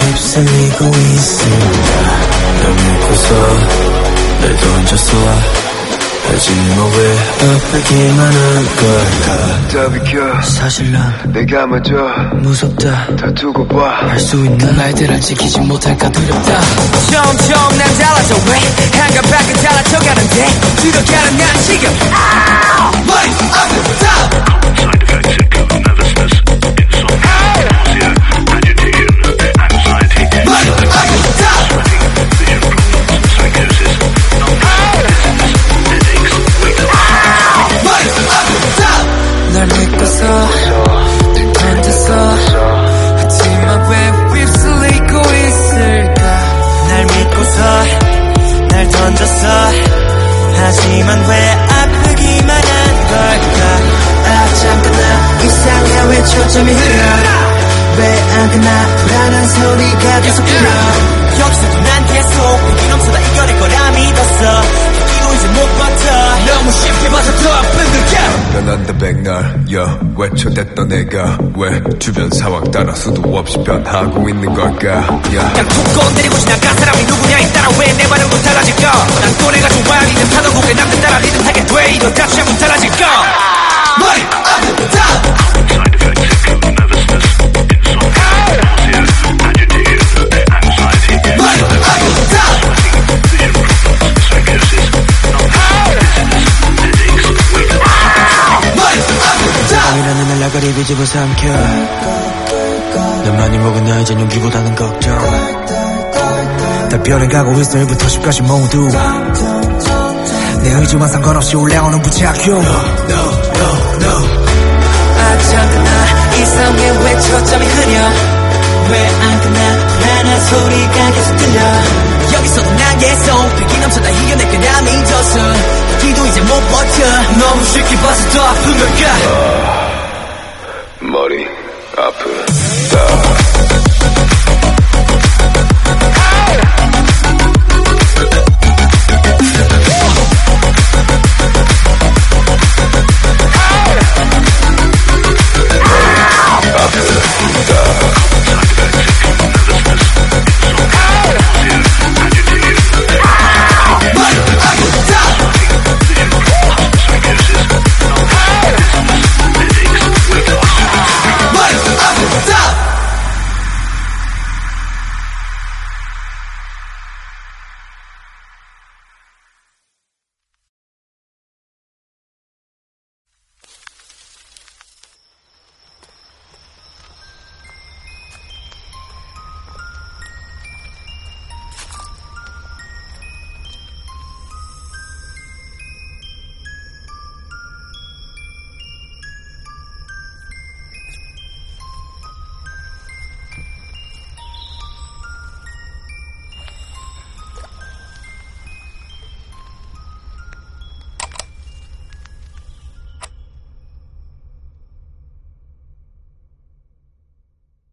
휩쓸리고 있을까 널 믿고서 날 던졌어 하지만 왜 아프기만 한 걸까? 더 비켜. 사실 난 내가 먼저 무섭다. 다 두고 봐. 할수 있는 말들을 지키지 못할까 두렵다. 점점 난 달라져. 왜? 한가 밖에 달라져가는데. 들어가는 난 지금. 머 하지만 왜 아프기만 한 걸까? 아 잠깐 나 이상해. 왜 초점이 흐려 왜 안 끝나 불안한 소리가 계속 들려? 여기서도 난 계속 위기 넘쳐다 이겨낼 거라 믿었어. 기도 이제 못 버텨 백날 야 외쳐댔던 내가 왜 주변 상황 따라 수도 없이 변하고 있는 걸까? 야. 그냥 툭 건드리고 지나간 사람이 누구냐에 따라 왜 내 반응도 달라질까 난 또래가 좋아 리듬 타는 곡에 남들 따라 리듬하게 돼 이거 나가리 뒤집어 삼켜. 넌 많이 먹은 나의 전용기보다는 걱정. 다 변해가고 있어 1부터 10까지 모두. 내 의지와 상관없이 올라오는 부작용 아 잠깐 나 이상해 왜 초점이 흐려. 왜 안 끝나 불안한 소리가 너무